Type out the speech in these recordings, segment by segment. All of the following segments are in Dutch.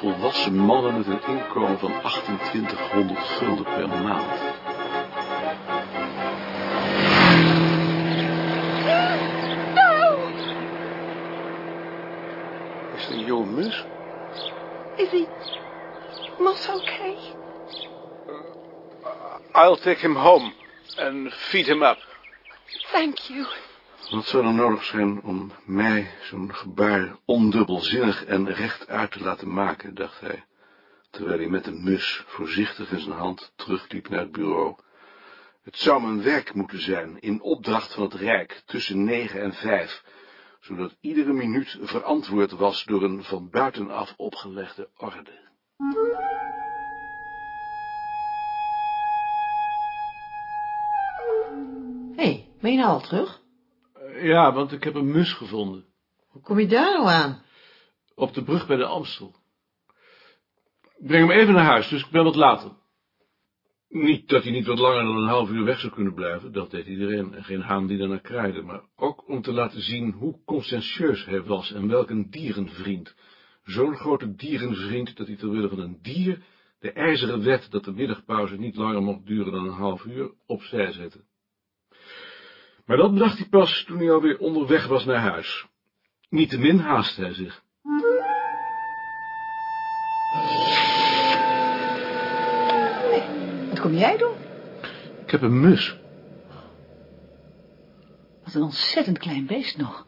tussen mannen met een inkomen van 2800 gulden per maand. Is er een jonge mus? Is he Moss okay? I'll take him home and feed him up. Thank you. Wat zou er nodig zijn om mij zo'n gebaar ondubbelzinnig en rechtuit te laten maken, dacht hij, terwijl hij met de mus voorzichtig in zijn hand terugliep naar het bureau. Het zou mijn werk moeten zijn, in opdracht van het Rijk, tussen negen en vijf, zodat iedere minuut verantwoord was door een van buitenaf opgelegde orde. Hé, hey, ben je nou al terug? Ja, want ik heb een mus gevonden. Hoe kom je daar nou aan? Op de brug bij de Amstel. Ik breng hem even naar huis, dus ik ben wat later. Niet dat hij niet wat langer dan een half uur weg zou kunnen blijven, dat deed iedereen, en geen haan die daarnaar kraaide, maar ook om te laten zien hoe conscientieus hij was en welk een dierenvriend. Zo'n grote dierenvriend dat hij terwille van een dier de ijzeren wet dat de middagpauze niet langer mocht duren dan een half uur opzij zette. Maar dat bedacht hij pas toen hij alweer onderweg was naar huis. Niettemin haastte hij zich. Wat kom jij doen? Ik heb een mus. Wat een ontzettend klein beest nog.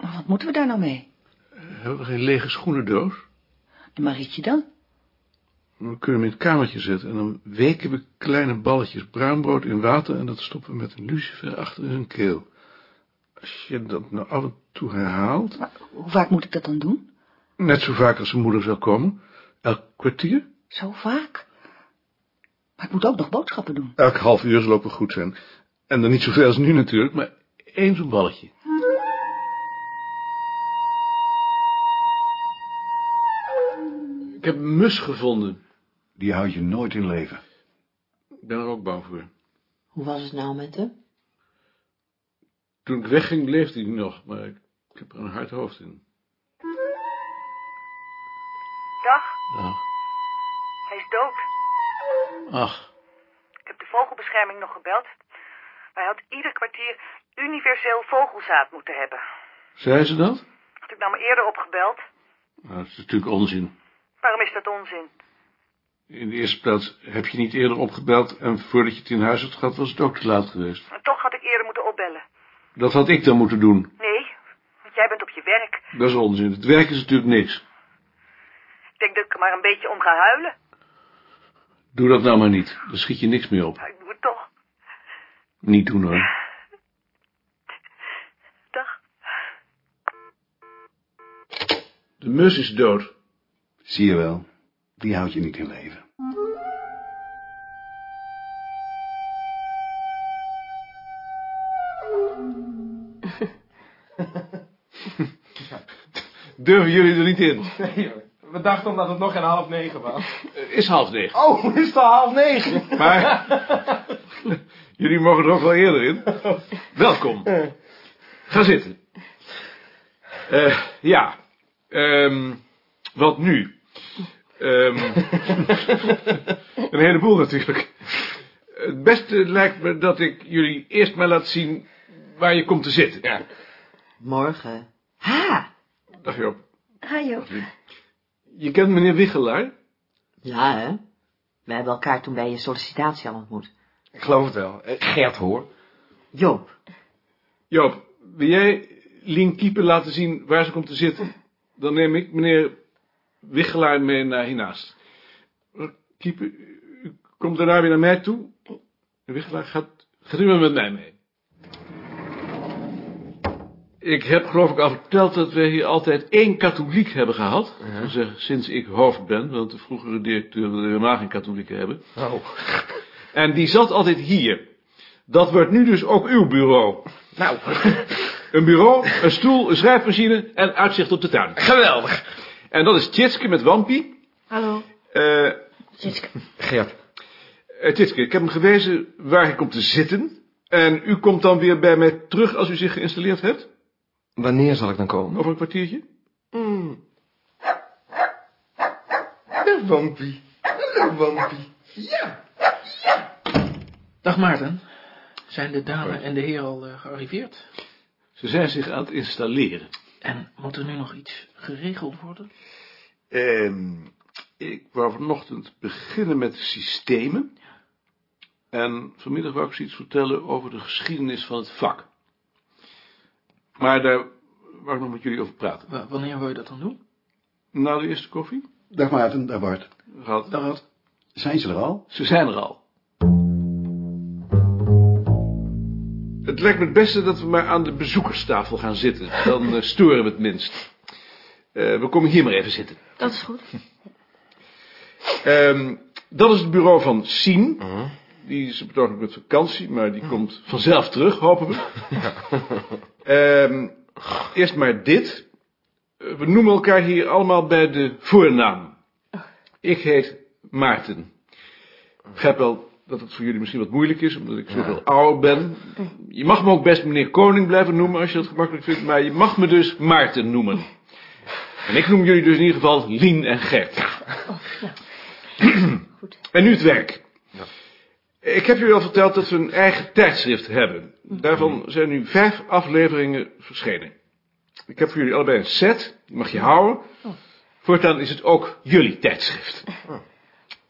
Maar wat moeten we daar nou mee? Hebben we geen lege schoenendoos? En Marietje dan? We kunnen hem in het kamertje zetten en dan weken we kleine balletjes bruinbrood in water en dat stoppen we met een lucifer achter in zijn keel. Als je dat nou af en toe herhaalt, Maar hoe vaak moet ik dat dan doen? net zo vaak als zijn moeder zou komen, elk kwartier, Zo vaak? Maar ik moet ook nog boodschappen doen. elk half uur zal ook wel goed zijn. En dan niet zoveel als nu natuurlijk, maar één zo'n balletje. Ik heb een mus gevonden. Die houd je nooit in leven. Ik ben er ook bang voor. Hoe was het nou met hem? Toen ik wegging, leefde hij nog, maar ik, ik heb er een hard hoofd in. Dag, Ach, hij is dood. ach, Ik heb de vogelbescherming nog gebeld. Hij had ieder kwartier universeel vogelzaad moeten hebben. zei ze dat? Had ik nou maar eerder opgebeld? Nou, dat is natuurlijk onzin. Waarom is dat onzin? In de eerste plaats heb je niet eerder opgebeld en voordat je het in huis had gehad, was het ook te laat geweest. En toch had ik eerder moeten opbellen. Dat had ik dan moeten doen. Nee, want jij bent op je werk. Dat is onzin. Het werk is natuurlijk niks. Ik denk dat ik er maar een beetje om ga huilen. Doe dat nou maar niet. Daar schiet je niks meer op. Maar ik doe het toch. Niet doen hoor. Dag. De mus is dood. Zie je wel, die houd je niet in leven. Durven jullie er niet in? We dachten omdat het nog geen half negen was. Het is half negen. Oh, is het al half negen? Maar jullie mogen er ook wel eerder in. Welkom. Ga zitten. Eh, ja. Ehm, wat nu? Ehm, een heleboel natuurlijk. Het beste lijkt me dat ik jullie eerst maar laat zien waar je komt te zitten. Ja. Morgen. Ha! Dag Joop. Hi, Joop. Je kent meneer Wiggelaar? Ja, hè? We hebben elkaar toen bij je sollicitatie al ontmoet. Ik geloof het wel. Eh, Gert hoor. Joop, Joop, wil jij Lien Kiepen laten zien waar ze komt te zitten? Dan neem ik meneer Wiggelaar mee naar hiernaast. Kiepen, u komt daarna weer naar mij toe. En Wiggelaar gaat, gaat u maar met mij mee. Ik heb geloof ik al verteld dat we hier altijd één katholiek hebben gehad. Zeg, sinds ik hoofd ben, want de vroegere directeur wilde helemaal geen katholieken hebben. Oh. En die zat altijd hier. Dat wordt nu dus ook uw bureau. Nou, Een bureau, een stoel, een schrijfmachine en uitzicht op de tuin. geweldig. En dat is Tjitske met Wampie. hallo. Eh Tjitske. Gert. eh, Tjitske, ik heb hem gewezen waar hij komt te zitten. En u komt dan weer bij mij terug als u zich geïnstalleerd hebt? Wanneer zal ik dan komen? Over een kwartiertje? Wampie. Hallo, Wampie. Ja. Dag Maarten. Zijn de dame en de heer al eh, gearriveerd? Ze zijn zich aan het installeren. En moet er nu nog iets geregeld worden? Ehm, ik wou vanochtend beginnen met systemen. En vanmiddag wou ik ze iets vertellen over de geschiedenis van het vak. Maar daar wou ik nog met jullie over praten. Wa- wanneer wil je dat dan doen? Na de eerste koffie? Dag Maarten, dag Bart. Dag. Zijn ze er al? Ze zijn er al. Het lijkt me het beste dat we maar aan de bezoekerstafel gaan zitten. Dan eh, storen we het minst. Eh, we komen hier maar even zitten. Dat is goed. Ehm, dat is het bureau van Sien. Die is op het ogenblik met vakantie, maar die komt vanzelf terug, hopen we. Ehm, eerst maar dit. We noemen elkaar hier allemaal bij de voornaam. Ik heet Maarten. Ik begrijp wel dat het voor jullie misschien wat moeilijk is, omdat ik zoveel ouder ben. Je mag me ook best meneer Koning blijven noemen, als je dat gemakkelijk vindt, maar je mag me dus Maarten noemen. En ik noem jullie dus in ieder geval Lien en Gert. En nu het werk. Ik heb jullie al verteld dat we een eigen tijdschrift hebben. Daarvan zijn nu vijf afleveringen verschenen. Ik heb voor jullie allebei een set, die mag je houden. Voortaan is het ook jullie tijdschrift.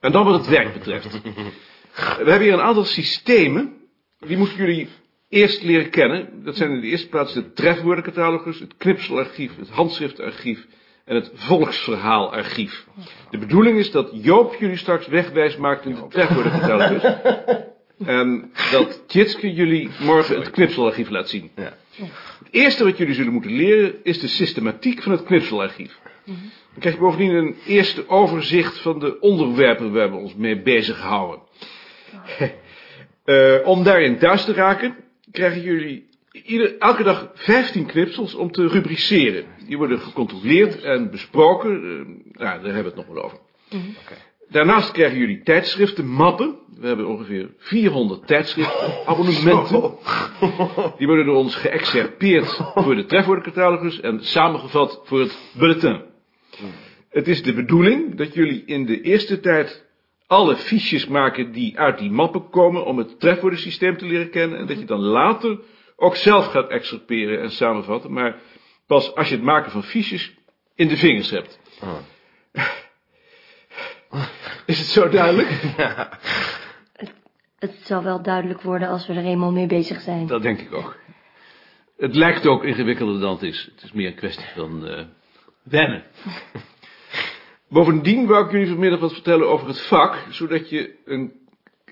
En dan wat het werk betreft. We hebben hier een aantal systemen, die moeten jullie eerst leren kennen. Dat zijn in de eerste plaats de trefwoordencatalogus, het knipselarchief, het handschriftarchief en het volksverhaalarchief. De bedoeling is dat Joop jullie straks wegwijs maakt in de trefwoordencatalogus. En dat Tjitske jullie morgen het knipselarchief laat zien. Ja. Het eerste wat jullie zullen moeten leren is de systematiek van het knipselarchief. Dan krijg je bovendien een eerste overzicht van de onderwerpen waar we ons mee bezig houden. Eh, om daarin thuis te raken, krijgen jullie ieder, elke dag 15 knipsels om te rubriceren. Die worden gecontroleerd en besproken. Nou, daar hebben we het nog wel over. Daarnaast krijgen jullie tijdschriften, mappen. We hebben ongeveer 400 tijdschriften, abonnementen. Die worden door ons geëxcerpeerd voor de trefwoordencatalogus en samengevat voor het bulletin. Het is de bedoeling dat jullie in de eerste tijd alle fiches maken die uit die mappen komen om het trefwoordensysteem te leren kennen en dat je dan later ook zelf gaat excerperen en samenvatten, maar pas als je het maken van fiches in de vingers hebt. Is het zo duidelijk? Het zal wel duidelijk worden als we er eenmaal mee bezig zijn. Dat denk ik ook. Het lijkt ook ingewikkelder dan het is. Het is meer een kwestie van eh, wennen. Bovendien wou ik jullie vanmiddag wat vertellen over het vak, zodat je een,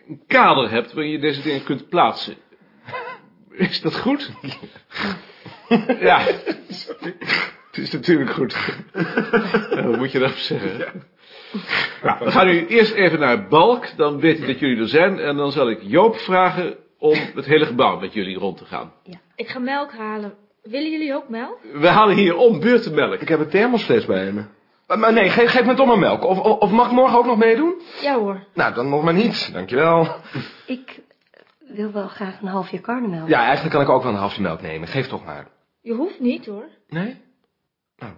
een kader hebt waarin je deze dingen kunt plaatsen. Is dat goed? Ja, het is natuurlijk goed. Ja, wat moet je daarop zeggen? Nou, we gaan nu eerst even naar Balk, dan weet ik dat jullie er zijn. En dan zal ik Joop vragen om het hele gebouw met jullie rond te gaan. Ik ga melk halen. Willen jullie ook melk? We halen hier om beurtenmelk. Ik heb een thermosfles bij me. Maar, maar nee, geef, geef me toch maar melk. Of, of, of mag ik morgen ook nog meedoen? Ja hoor. Nou, dan nog maar niet. Dankjewel. Ik wil wel graag een halfje karnemelk. Ja, eigenlijk kan ik ook wel een halfje melk nemen. Geef toch maar. Je hoeft niet hoor. Nee? Nou,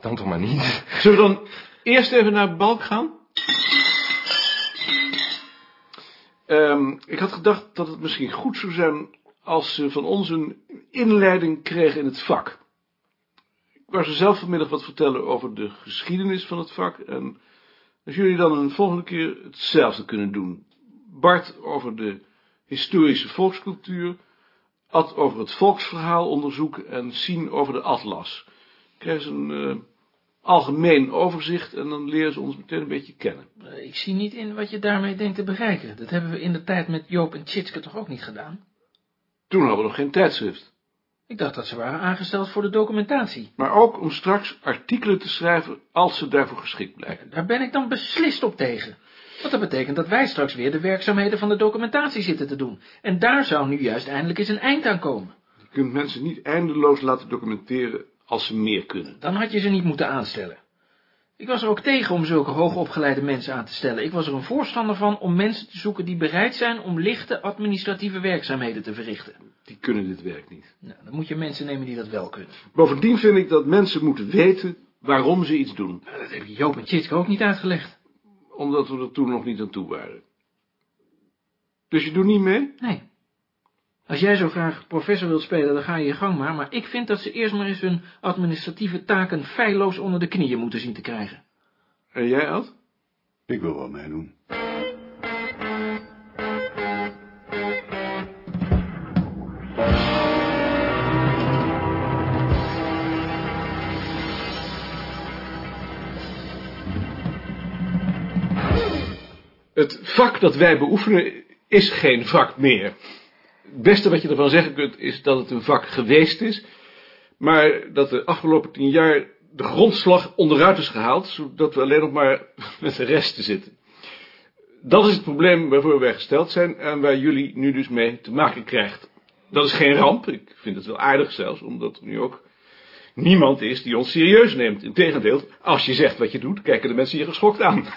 dan toch maar niet. Zullen we dan eerst even naar Balk gaan? Ehm, ik had gedacht dat het misschien goed zou zijn als ze van ons een inleiding kregen in het vak. Ik wou ze zelf vanmiddag wat vertellen over de geschiedenis van het vak en als jullie dan een volgende keer hetzelfde kunnen doen. Bart over de historische volkscultuur, Ad over het volksverhaal onderzoeken en Sien over de atlas. Krijgen ze een eh, algemeen overzicht en dan leren ze ons meteen een beetje kennen. Eh, Ik zie niet in wat je daarmee denkt te bereiken. Dat hebben we in de tijd met Joop en Tjitske toch ook niet gedaan? Toen hadden we nog geen tijdschrift. Ik dacht dat ze waren aangesteld voor de documentatie. Maar ook om straks artikelen te schrijven als ze daarvoor geschikt blijken. Daar ben ik dan beslist op tegen. Want dat betekent dat wij straks weer de werkzaamheden van de documentatie zitten te doen. En daar zou nu juist eindelijk eens een eind aan komen. Je kunt mensen niet eindeloos laten documenteren als ze meer kunnen. Dan had je ze niet moeten aanstellen. Ik was er ook tegen om zulke hoogopgeleide mensen aan te stellen. Ik was er een voorstander van om mensen te zoeken die bereid zijn om lichte administratieve werkzaamheden te verrichten. Die kunnen dit werk niet. Nou, dan moet je mensen nemen die dat wel kunnen. Bovendien vind ik dat mensen moeten weten waarom ze iets doen. Nou, Dat heb je Joop en Tjitske ook niet uitgelegd. Omdat we er toen nog niet aan toe waren. Dus je doet niet mee? Nee. Als jij zo graag professor wilt spelen, dan ga je je gang maar, maar ik vind dat ze eerst maar eens hun administratieve taken feilloos onder de knieën moeten zien te krijgen. En jij, Ad? Ik wil wel meedoen. Het vak dat wij beoefenen is geen vak meer. Het beste wat je ervan zeggen kunt is dat het een vak geweest is, maar dat de afgelopen tien jaar de grondslag onderuit is gehaald, zodat we alleen nog maar met de resten zitten. Dat is het probleem waarvoor wij gesteld zijn en waar jullie nu dus mee te maken krijgt. Dat is geen ramp, ik vind het wel aardig zelfs, omdat er nu ook niemand is die ons serieus neemt. Integendeel, als je zegt wat je doet, kijken de mensen je geschokt aan.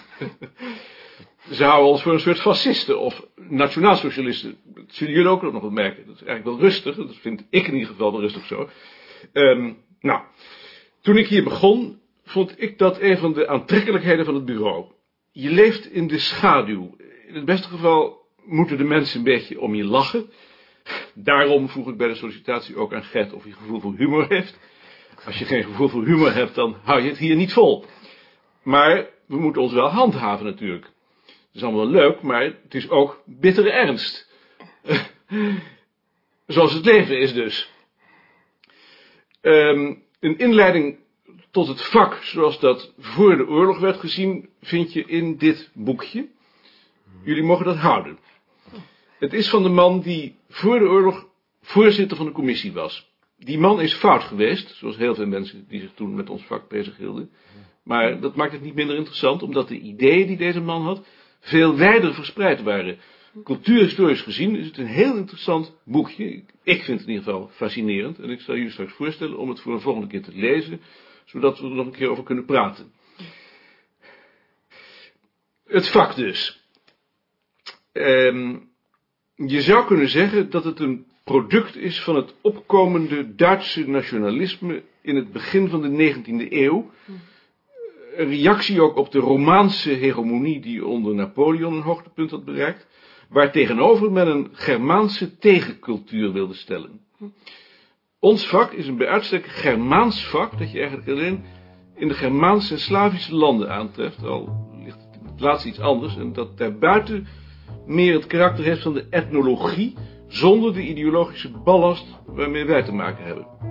Ze houden ons voor een soort fascisten of nationaalsocialisten. Dat zullen jullie ook nog wel merken. Dat is eigenlijk wel rustig, dat vind ik in ieder geval wel rustig zo. Ehm, nou, toen ik hier begon, vond ik dat een van de aantrekkelijkheden van het bureau. Je leeft in de schaduw. In het beste geval moeten de mensen een beetje om je lachen. Daarom vroeg ik bij de sollicitatie ook aan Gert of hij gevoel voor humor heeft. Als je geen gevoel voor humor hebt, dan hou je het hier niet vol. Maar we moeten ons wel handhaven natuurlijk. Het is allemaal leuk, maar het is ook bittere ernst. Zoals het leven is dus. Um, een inleiding tot het vak, zoals dat voor de oorlog werd gezien, vind je in dit boekje. Jullie mogen dat houden. Het is van de man die voor de oorlog voorzitter van de commissie was. Die man is fout geweest, zoals heel veel mensen die zich toen met ons vak bezighielden. Maar dat maakt het niet minder interessant, omdat de ideeën die deze man had, veel wijder verspreid waren. Cultuurhistorisch gezien is het een heel interessant boekje. Ik vind het in ieder geval fascinerend. En ik zal jullie straks voorstellen om het voor een volgende keer te lezen, zodat we er nog een keer over kunnen praten. Het vak dus. Um, je zou kunnen zeggen dat het een product is van het opkomende Duitse nationalisme in het begin van de 19e eeuw. Een reactie ook op de Romaanse hegemonie die onder Napoleon een hoogtepunt had bereikt, waar tegenover men een Germaanse tegencultuur wilde stellen. Ons vak is een bij uitstek Germaans vak dat je eigenlijk alleen in de Germaanse en Slavische landen aantreft, al ligt het laatste iets anders, en dat daarbuiten meer het karakter heeft van de etnologie, zonder de ideologische ballast waarmee wij te maken hebben.